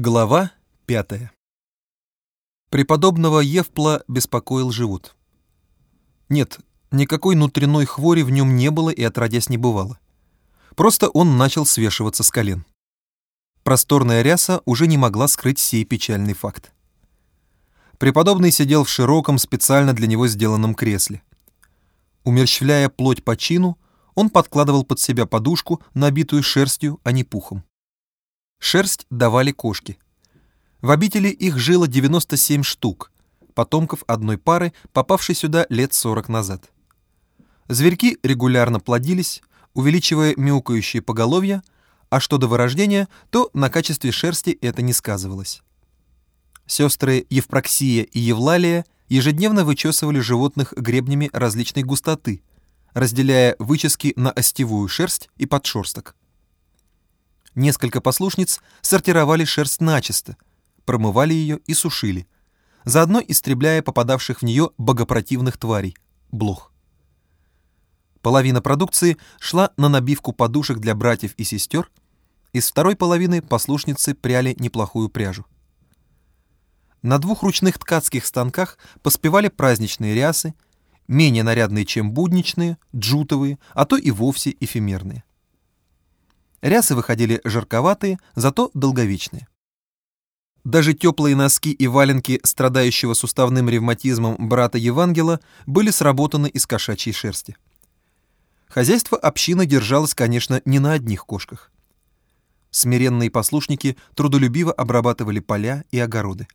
Глава пятая. Преподобного Евпла беспокоил живот. Нет, никакой внутренной хвори в нем не было и отродясь не бывало. Просто он начал свешиваться с колен. Просторная ряса уже не могла скрыть сей печальный факт. Преподобный сидел в широком, специально для него сделанном кресле. Умерщвляя плоть по чину, он подкладывал под себя подушку, набитую шерстью, а не пухом. Шерсть давали кошки. В обители их жило 97 штук, потомков одной пары, попавшей сюда лет 40 назад. Зверьки регулярно плодились, увеличивая мяукающие поголовья, а что до вырождения, то на качестве шерсти это не сказывалось. Сестры Евпроксия и Евлалия ежедневно вычесывали животных гребнями различной густоты, разделяя вычески на остевую шерсть и подшерсток. Несколько послушниц сортировали шерсть начисто, промывали ее и сушили, заодно истребляя попадавших в нее богопротивных тварей – блох. Половина продукции шла на набивку подушек для братьев и сестер, из второй половины послушницы пряли неплохую пряжу. На двух ручных ткацких станках поспевали праздничные рясы, менее нарядные, чем будничные, джутовые, а то и вовсе эфемерные. Рясы выходили жарковатые, зато долговечные. Даже теплые носки и валенки страдающего суставным ревматизмом брата Евангела были сработаны из кошачьей шерсти. Хозяйство общины держалось, конечно, не на одних кошках. Смиренные послушники трудолюбиво обрабатывали поля и огороды.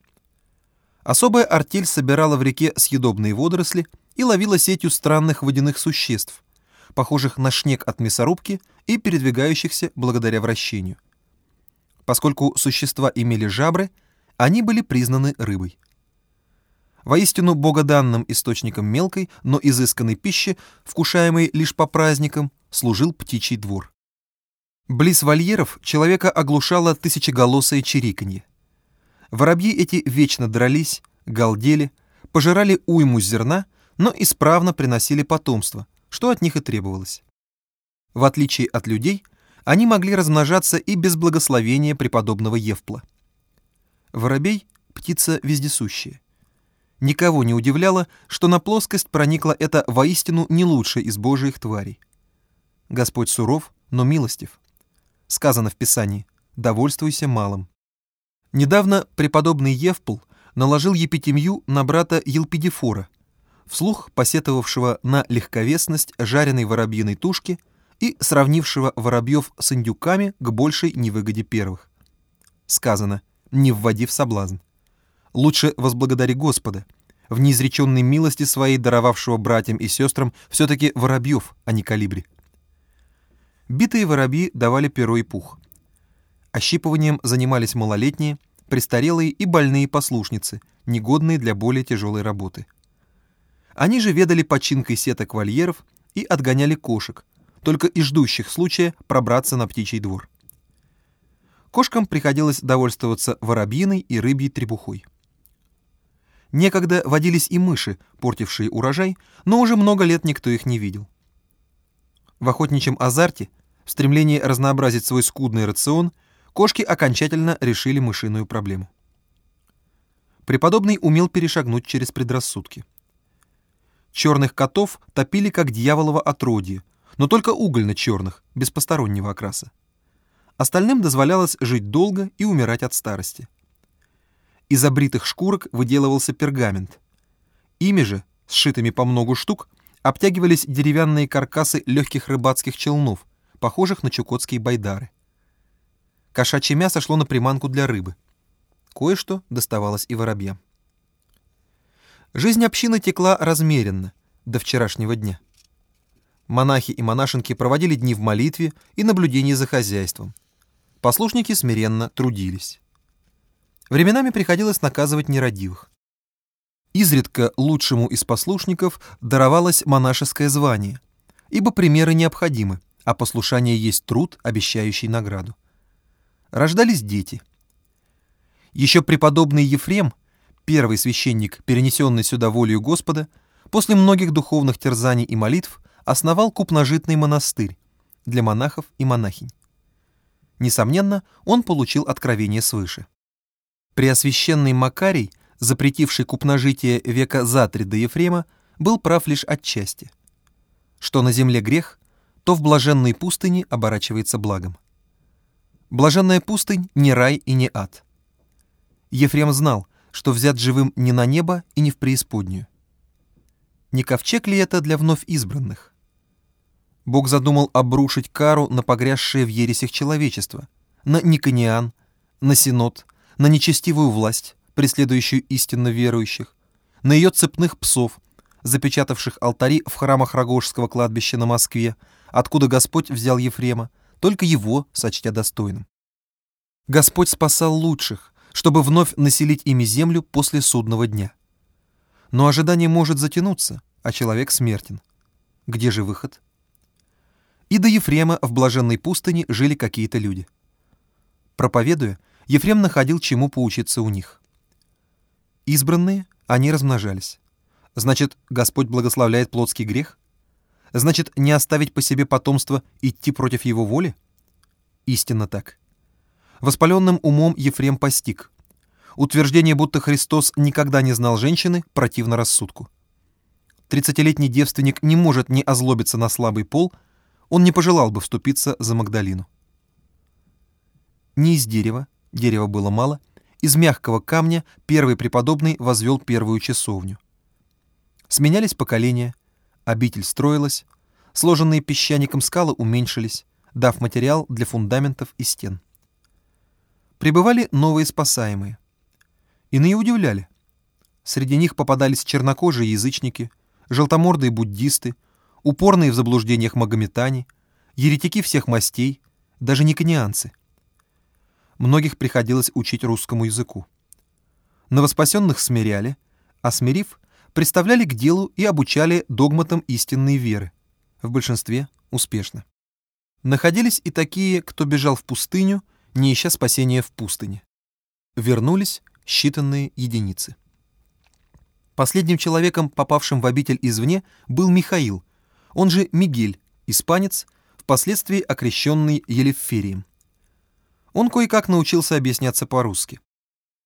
Особая артель собирала в реке съедобные водоросли и ловила сетью странных водяных существ, похожих на шнек от мясорубки и передвигающихся благодаря вращению. Поскольку существа имели жабры, они были признаны рыбой. Воистину богоданным источником мелкой, но изысканной пищи, вкушаемой лишь по праздникам, служил птичий двор. Близ вольеров человека оглушало тысячеголосое чириканье. Воробьи эти вечно дрались, галдели, пожирали уйму зерна, но исправно приносили потомство, что от них и требовалось. В отличие от людей, они могли размножаться и без благословения преподобного Евпла. Воробей — птица вездесущая. Никого не удивляло, что на плоскость проникла эта воистину не лучшая из божьих тварей. Господь суров, но милостив. Сказано в Писании «довольствуйся малым». Недавно преподобный Евпл наложил епитемью на брата Елпидифора, вслух посетовавшего на легковесность жареной воробьиной тушки и сравнившего воробьев с индюками к большей невыгоде первых. Сказано «не вводи в соблазн». Лучше возблагодари Господа, в неизреченной милости своей даровавшего братьям и сестрам все-таки воробьев, а не калибри. Битые воробьи давали перо и пух. Ощипыванием занимались малолетние, престарелые и больные послушницы, негодные для более тяжелой работы. Они же ведали починкой сеток вольеров и отгоняли кошек, только и ждущих случая пробраться на птичий двор. Кошкам приходилось довольствоваться воробьиной и рыбьей требухой. Некогда водились и мыши, портившие урожай, но уже много лет никто их не видел. В охотничьем азарте, в стремлении разнообразить свой скудный рацион, кошки окончательно решили мышиную проблему. Преподобный умел перешагнуть через предрассудки. Черных котов топили как дьяволово отродье, но только угольно-черных, без постороннего окраса. Остальным дозволялось жить долго и умирать от старости. Из обритых шкурок выделывался пергамент. Ими же, сшитыми по многу штук, обтягивались деревянные каркасы легких рыбацких челнов, похожих на чукотские байдары. Кошачье мясо шло на приманку для рыбы. Кое-что доставалось и воробьям. Жизнь общины текла размеренно, до вчерашнего дня. Монахи и монашенки проводили дни в молитве и наблюдении за хозяйством. Послушники смиренно трудились. Временами приходилось наказывать нерадивых. Изредка лучшему из послушников даровалось монашеское звание, ибо примеры необходимы, а послушание есть труд, обещающий награду. Рождались дети. Еще преподобный Ефрем первый священник, перенесенный сюда волею Господа, после многих духовных терзаний и молитв основал купножитный монастырь для монахов и монахинь. Несомненно, он получил откровение свыше. Преосвященный Макарий, запретивший купножитие века за три до Ефрема, был прав лишь отчасти. Что на земле грех, то в блаженной пустыне оборачивается благом. Блаженная пустынь не рай и не ад. Ефрем знал, что взят живым не на небо и не в преисподнюю. Не ковчег ли это для вновь избранных? Бог задумал обрушить кару на погрязшее в ересях человечество, на Никониан, на Синод, на нечестивую власть, преследующую истинно верующих, на ее цепных псов, запечатавших алтари в храмах Рогожского кладбища на Москве, откуда Господь взял Ефрема, только его сочтя достойным. Господь спасал лучших, чтобы вновь населить ими землю после судного дня. Но ожидание может затянуться, а человек смертен. Где же выход? И до Ефрема в блаженной пустыне жили какие-то люди. Проповедуя, Ефрем находил чему поучиться у них. Избранные, они размножались. Значит, Господь благословляет плотский грех? Значит, не оставить по себе потомство, идти против его воли? Истинно так. Воспаленным умом Ефрем постиг. Утверждение, будто Христос никогда не знал женщины, противно рассудку. Тридцатилетний девственник не может не озлобиться на слабый пол, он не пожелал бы вступиться за Магдалину. Не из дерева, дерева было мало, из мягкого камня первый преподобный возвел первую часовню. Сменялись поколения, обитель строилась, сложенные песчаником скалы уменьшились, дав материал для фундаментов и стен. Прибывали новые спасаемые. Иные удивляли. Среди них попадались чернокожие язычники, желтомордые буддисты, упорные в заблуждениях магометане, еретики всех мастей, даже никонианцы. Многих приходилось учить русскому языку. Новоспасенных смиряли, а смирив, представляли к делу и обучали догматам истинной веры, в большинстве успешно. Находились и такие, кто бежал в пустыню, не ища спасения в пустыне. Вернулись считанные единицы. Последним человеком, попавшим в обитель извне, был Михаил, он же Мигель, испанец, впоследствии окрещенный Елеферием. Он кое-как научился объясняться по-русски.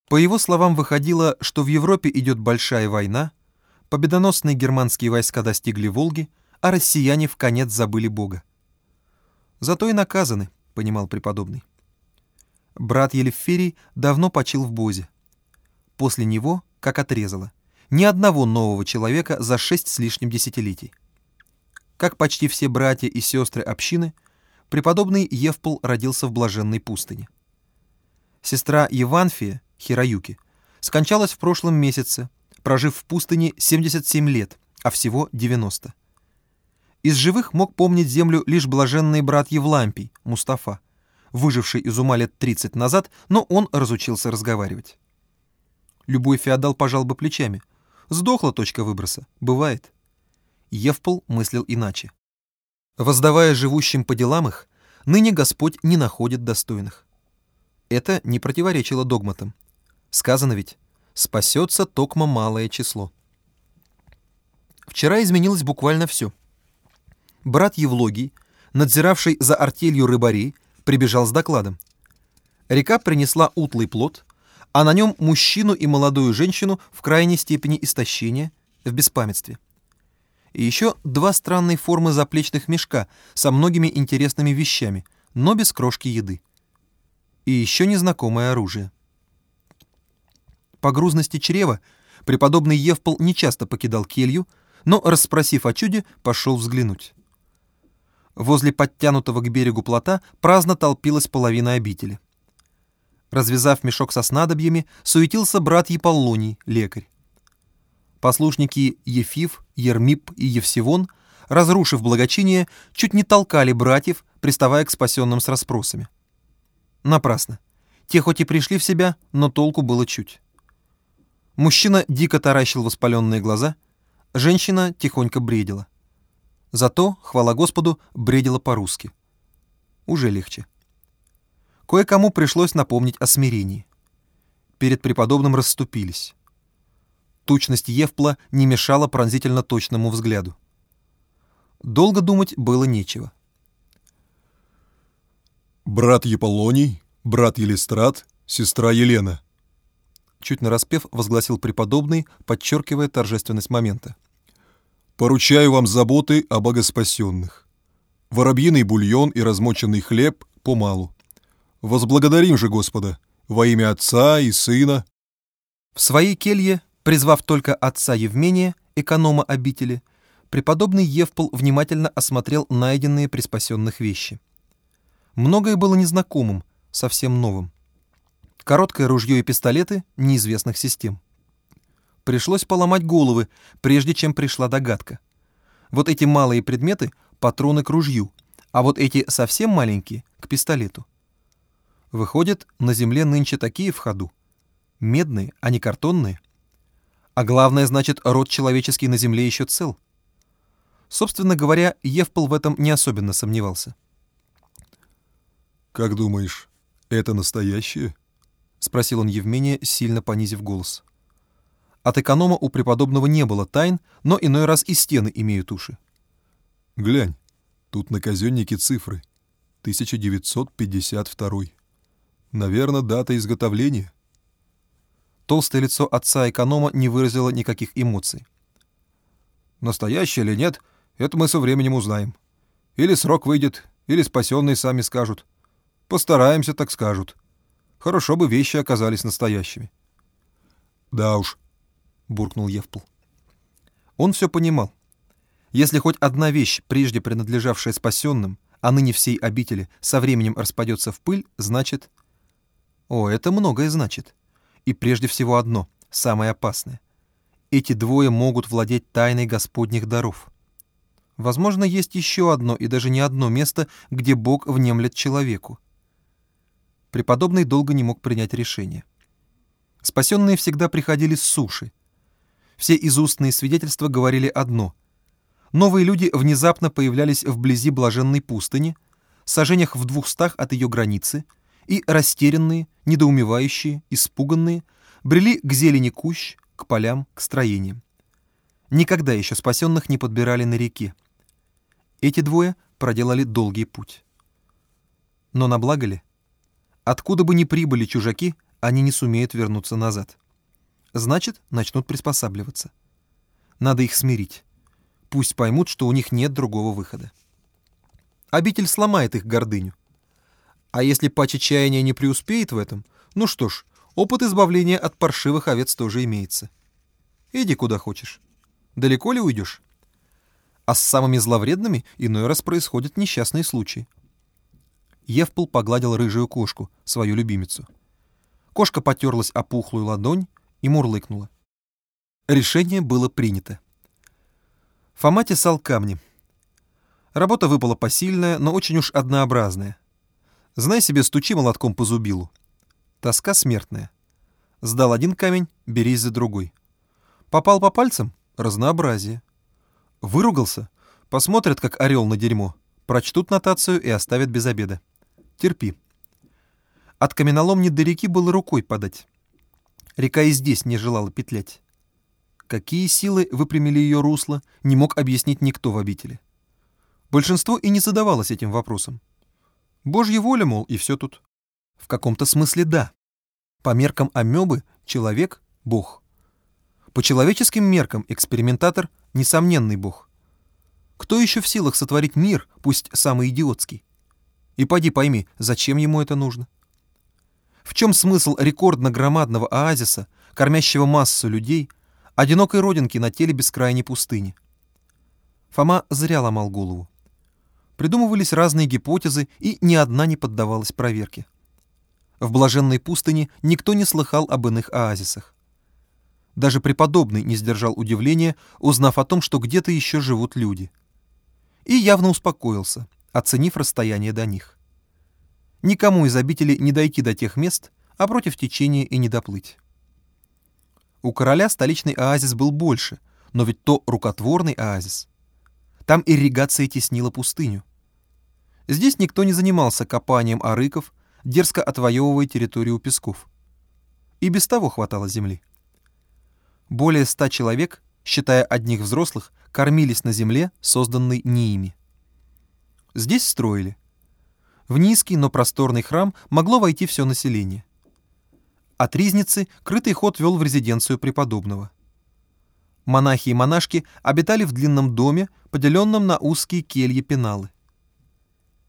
По его словам, выходило, что в Европе идет большая война, победоносные германские войска достигли Волги, а россияне в конец забыли Бога. Зато и наказаны, понимал преподобный. Брат Елеферий давно почил в Бозе. После него, как отрезало, ни одного нового человека за шесть с лишним десятилетий. Как почти все братья и сестры общины, преподобный Евпол родился в блаженной пустыне. Сестра Еванфия, Хироюки, скончалась в прошлом месяце, прожив в пустыне 77 лет, а всего 90. Из живых мог помнить землю лишь блаженный брат Евлампий, Мустафа, выживший из ума лет 30 назад, но он разучился разговаривать. Любой феодал пожал бы плечами. Сдохла точка выброса. Бывает. Евпол мыслил иначе. Воздавая живущим по делам их, ныне Господь не находит достойных. Это не противоречило догматам. Сказано ведь, спасется токмо малое число. Вчера изменилось буквально все. Брат Евлогий, надзиравший за артелью рыбарей, прибежал с докладом. Река принесла утлый плод, а на нем мужчину и молодую женщину в крайней степени истощения, в беспамятстве. И еще два странные формы заплечных мешка со многими интересными вещами, но без крошки еды. И еще незнакомое оружие. По грузности чрева преподобный Евпол нечасто покидал келью, но, расспросив о чуде, пошел взглянуть. Возле подтянутого к берегу плота праздно толпилась половина обители. Развязав мешок со снадобьями, суетился брат Еполлоний, лекарь. Послушники Ефив, Ермип и Евсивон, разрушив благочиние, чуть не толкали братьев, приставая к спасенным с расспросами. Напрасно. Те хоть и пришли в себя, но толку было чуть. Мужчина дико таращил воспаленные глаза, женщина тихонько бредила. Зато, хвала Господу, бредила по-русски. Уже легче. Кое-кому пришлось напомнить о смирении. Перед преподобным расступились. Тучность Евпла не мешала пронзительно точному взгляду. Долго думать было нечего. «Брат Еполоний, брат Елистрат, сестра Елена», чуть нараспев возгласил преподобный, подчеркивая торжественность момента. «Поручаю вам заботы о богоспасенных. Воробьиный бульон и размоченный хлеб помалу. Возблагодарим же Господа во имя Отца и Сына». В своей келье, призвав только отца Евмения, эконома обители, преподобный Евпол внимательно осмотрел найденные при спасенных вещи. Многое было незнакомым, совсем новым. Короткое ружье и пистолеты неизвестных систем. Пришлось поломать головы, прежде чем пришла догадка. Вот эти малые предметы — патроны к ружью, а вот эти совсем маленькие — к пистолету. Выходит, на земле нынче такие в ходу. Медные, а не картонные. А главное, значит, род человеческий на земле еще цел. Собственно говоря, Евпол в этом не особенно сомневался. «Как думаешь, это настоящее?» — спросил он Евмения, сильно понизив голос. От эконома у преподобного не было тайн, но иной раз и стены имеют уши. «Глянь, тут на казеннике цифры. 1952. Наверное, дата изготовления». Толстое лицо отца эконома не выразило никаких эмоций. «Настоящее или нет, это мы со временем узнаем. Или срок выйдет, или спасенные сами скажут. Постараемся, так скажут. Хорошо бы вещи оказались настоящими. Да уж, буркнул Евпл. Он все понимал. Если хоть одна вещь, прежде принадлежавшая спасенным, а ныне всей обители, со временем распадется в пыль, значит... О, это многое значит. И прежде всего одно, самое опасное. Эти двое могут владеть тайной Господних даров. Возможно, есть еще одно и даже не одно место, где Бог внемлет человеку преподобный долго не мог принять решение. Спасенные всегда приходили с суши. Все изустные свидетельства говорили одно. Новые люди внезапно появлялись вблизи блаженной пустыни, сажениях в двухстах от ее границы, и растерянные, недоумевающие, испуганные, брели к зелени кущ, к полям, к строениям. Никогда еще спасенных не подбирали на реке. Эти двое проделали долгий путь. Но на благо ли? Откуда бы ни прибыли чужаки, они не сумеют вернуться назад. Значит, начнут приспосабливаться. Надо их смирить. Пусть поймут, что у них нет другого выхода. Обитель сломает их гордыню. А если паче чаяния не преуспеет в этом, ну что ж, опыт избавления от паршивых овец тоже имеется. Иди куда хочешь. Далеко ли уйдешь? А с самыми зловредными иной раз происходят несчастные случаи. Евпол погладил рыжую кошку, свою любимицу. Кошка потерлась о пухлую ладонь и мурлыкнула. Решение было принято. Фома тесал камни. Работа выпала посильная, но очень уж однообразная. Знай себе, стучи молотком по зубилу. Тоска смертная. Сдал один камень, берись за другой. Попал по пальцам — разнообразие. Выругался — посмотрят, как орел на дерьмо, прочтут нотацию и оставят без обеда. Терпи. От каменоломни до реки было рукой подать. Река и здесь не желала петлять. Какие силы выпрямили ее русло, не мог объяснить никто в обители. Большинство и не задавалось этим вопросом. Божья воля, мол, и все тут. В каком-то смысле да. По меркам амебы человек — бог. По человеческим меркам экспериментатор — несомненный бог. Кто еще в силах сотворить мир, пусть самый идиотский? И поди пойми, зачем ему это нужно? В чем смысл рекордно-громадного оазиса, кормящего массу людей, одинокой родинки на теле бескрайней пустыни? Фома зря ломал голову. Придумывались разные гипотезы, и ни одна не поддавалась проверке. В блаженной пустыне никто не слыхал об иных оазисах. Даже преподобный не сдержал удивления, узнав о том, что где-то еще живут люди. И явно успокоился, оценив расстояние до них. Никому из обителей не дойти до тех мест, а против течения и не доплыть. У короля столичный оазис был больше, но ведь то рукотворный оазис. Там ирригация теснила пустыню. Здесь никто не занимался копанием арыков, дерзко отвоевывая территорию песков. И без того хватало земли. Более ста человек, считая одних взрослых, кормились на земле, созданной не ими. Здесь строили. В низкий, но просторный храм могло войти все население. От Ризницы крытый ход вел в резиденцию преподобного. Монахи и монашки обитали в длинном доме, поделенном на узкие кельи-пеналы.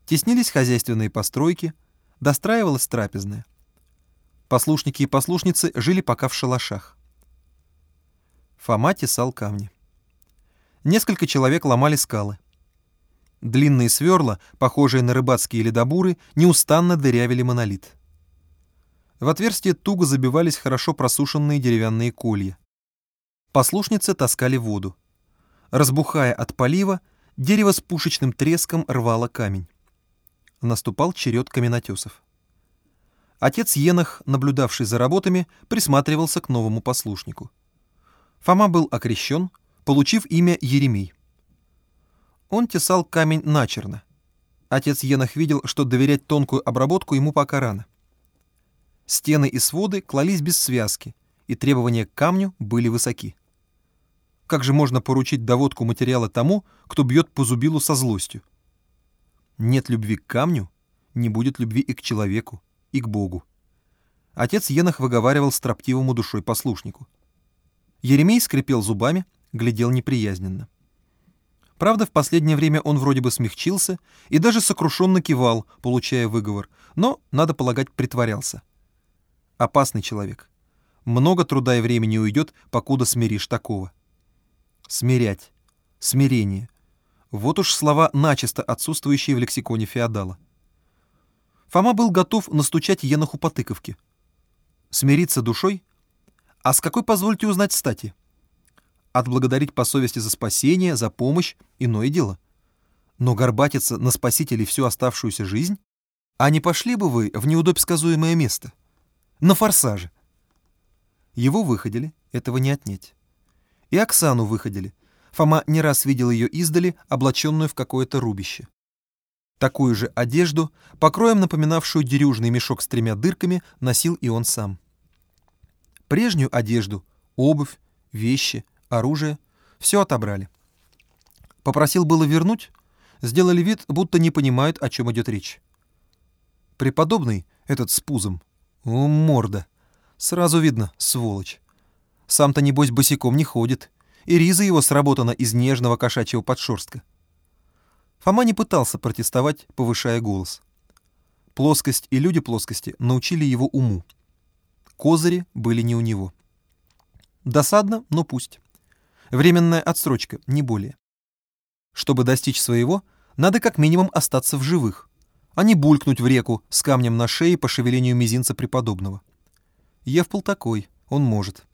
Теснились хозяйственные постройки, достраивалась трапезная. Послушники и послушницы жили пока в шалашах. Фома тесал камни. Несколько человек ломали скалы. Длинные сверла, похожие на рыбацкие ледобуры, неустанно дырявили монолит. В отверстие туго забивались хорошо просушенные деревянные колья. Послушницы таскали воду. Разбухая от полива, дерево с пушечным треском рвало камень. Наступал черед каменотесов. Отец Енах, наблюдавший за работами, присматривался к новому послушнику. Фома был окрещен, получив имя Еремей. Он тесал камень начерно. Отец Енах видел, что доверять тонкую обработку ему пока рано. Стены и своды клались без связки, и требования к камню были высоки. Как же можно поручить доводку материала тому, кто бьет по зубилу со злостью? Нет любви к камню, не будет любви и к человеку, и к Богу. Отец Енах выговаривал строптивому душой послушнику. Еремей скрипел зубами, глядел неприязненно. Правда, в последнее время он вроде бы смягчился и даже сокрушенно кивал, получая выговор, но, надо полагать, притворялся. Опасный человек. Много труда и времени уйдет, покуда смиришь такого. Смирять. Смирение. Вот уж слова, начисто отсутствующие в лексиконе феодала. Фома был готов настучать Еноху по тыковке. Смириться душой? А с какой, позвольте узнать, стати? Отблагодарить по совести за спасение, за помощь — иное дело. Но горбатиться на спасителей всю оставшуюся жизнь? А не пошли бы вы в неудобсказуемое место? На форсаже. Его выходили, этого не отнять. И Оксану выходили. Фома не раз видел ее издали, облаченную в какое-то рубище. Такую же одежду, покроем напоминавшую дерюжный мешок с тремя дырками, носил и он сам. Прежнюю одежду, обувь, вещи, оружие — все отобрали. Попросил было вернуть, сделали вид, будто не понимают, о чем идет речь. Преподобный, этот с пузом, о, морда, сразу видно, сволочь. Сам-то, небось, босиком не ходит, и риза его сработана из нежного кошачьего подшерстка. Фома не пытался протестовать, повышая голос. Плоскость и люди плоскости научили его уму. Козыри были не у него. Досадно, но пусть. Временная отсрочка, не более. Чтобы достичь своего, надо как минимум остаться в живых, а не булькнуть в реку с камнем на шее по шевелению мизинца преподобного. Евпол такой, он может.